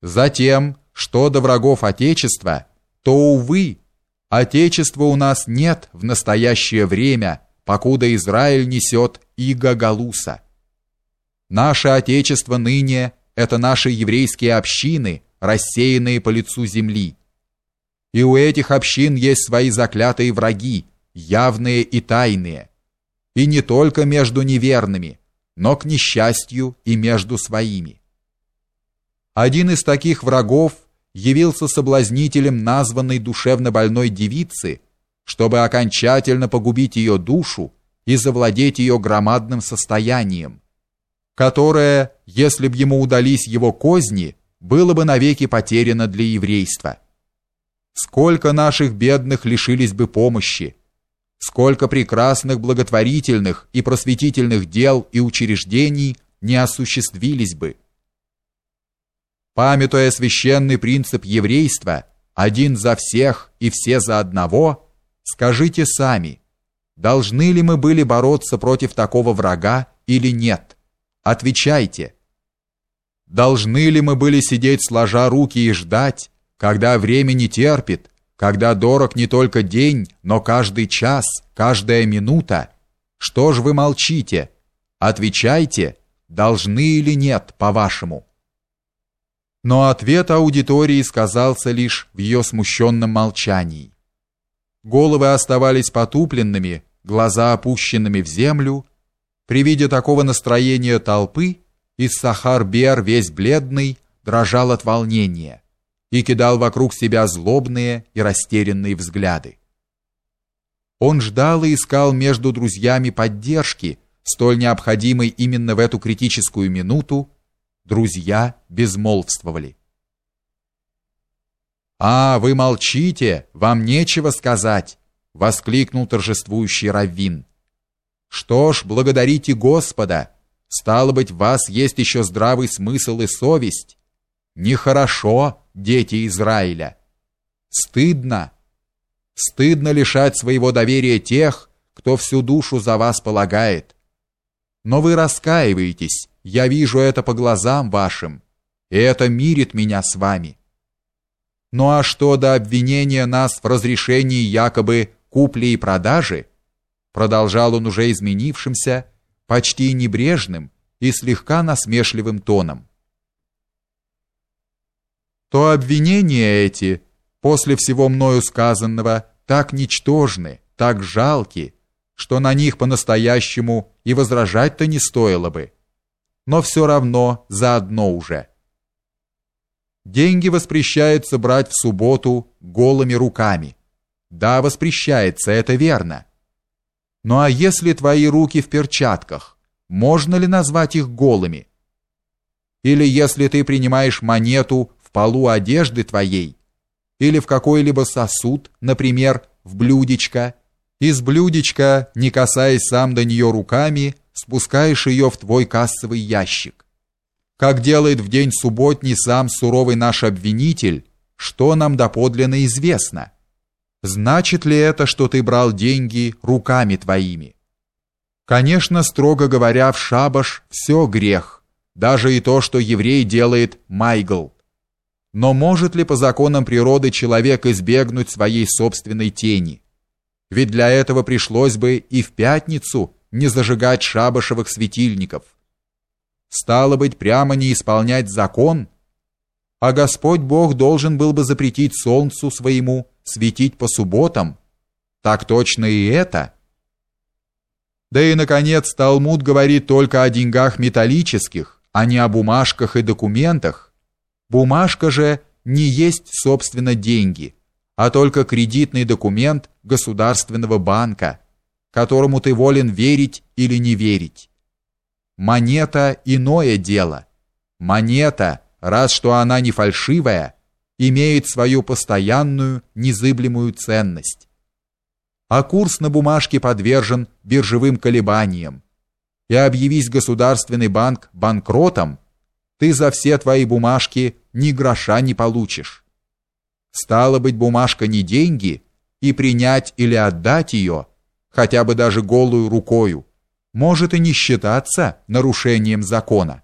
Затем, что до врагов Отечества, то, увы, Отечества у нас нет в настоящее время, покуда Израиль несет иго Галуса. Наше Отечество ныне – это наши еврейские общины, рассеянные по лицу земли. И у этих общин есть свои заклятые враги, явные и тайные. И не только между неверными, но, к несчастью, и между своими. Один из таких врагов явился соблазнителем названной душевно больной девицы, чтобы окончательно погубить ее душу и завладеть ее громадным состоянием, которое, если б ему удались его козни, было бы навеки потеряно для еврейства. Сколько наших бедных лишились бы помощи, сколько прекрасных благотворительных и просветительных дел и учреждений не осуществились бы. Памятуя священный принцип еврейства, один за всех и все за одного, скажите сами, должны ли мы были бороться против такого врага или нет? Отвечайте. Должны ли мы были сидеть сложа руки и ждать, когда время не терпит, когда дорог не только день, но каждый час, каждая минута? Что ж вы молчите? Отвечайте, должны или нет, по-вашему? Но ответ аудитории сказался лишь в ее смущенном молчании. Головы оставались потупленными, глаза опущенными в землю. При виде такого настроения толпы Иссахар-Бер, весь бледный, дрожал от волнения и кидал вокруг себя злобные и растерянные взгляды. Он ждал и искал между друзьями поддержки, столь необходимой именно в эту критическую минуту, Друзья безмолвствовали. «А, вы молчите, вам нечего сказать!» — воскликнул торжествующий Раввин. «Что ж, благодарите Господа! Стало быть, в вас есть еще здравый смысл и совесть. Нехорошо, дети Израиля. Стыдно. Стыдно лишать своего доверия тех, кто всю душу за вас полагает. Но вы раскаиваетесь, я вижу это по глазам вашим, и это мирит меня с вами. Ну а что до обвинения нас в разрешении якобы купли и продажи, продолжал он уже изменившимся, почти небрежным и слегка насмешливым тоном. То обвинения эти, после всего мною сказанного, так ничтожны, так жалки, что на них по-настоящему и возражать-то не стоило бы но все равно заодно уже. Деньги воспрещается брать в субботу голыми руками. Да, воспрещается, это верно. Ну а если твои руки в перчатках, можно ли назвать их голыми? Или если ты принимаешь монету в полу одежды твоей, или в какой-либо сосуд, например, в блюдечко, из блюдечка, не касаясь сам до нее руками, спускаешь ее в твой кассовый ящик. Как делает в день субботний сам суровый наш обвинитель, что нам доподлинно известно? Значит ли это, что ты брал деньги руками твоими? Конечно, строго говоря, в шабаш все грех, даже и то, что еврей делает майгл. Но может ли по законам природы человек избегнуть своей собственной тени? Ведь для этого пришлось бы и в пятницу не зажигать шабашевых светильников. Стало быть, прямо не исполнять закон, а Господь Бог должен был бы запретить солнцу своему светить по субботам. Так точно и это. Да и, наконец, Талмуд говорит только о деньгах металлических, а не о бумажках и документах. Бумажка же не есть, собственно, деньги, а только кредитный документ государственного банка – которому ты волен верить или не верить. Монета иное дело. Монета, раз что она не фальшивая, имеет свою постоянную, незыблемую ценность. А курс на бумажке подвержен биржевым колебаниям. И объявись государственный банк банкротом, ты за все твои бумажки ни гроша не получишь. Стало быть, бумажка не деньги, и принять или отдать ее – хотя бы даже голую рукою, может и не считаться нарушением закона.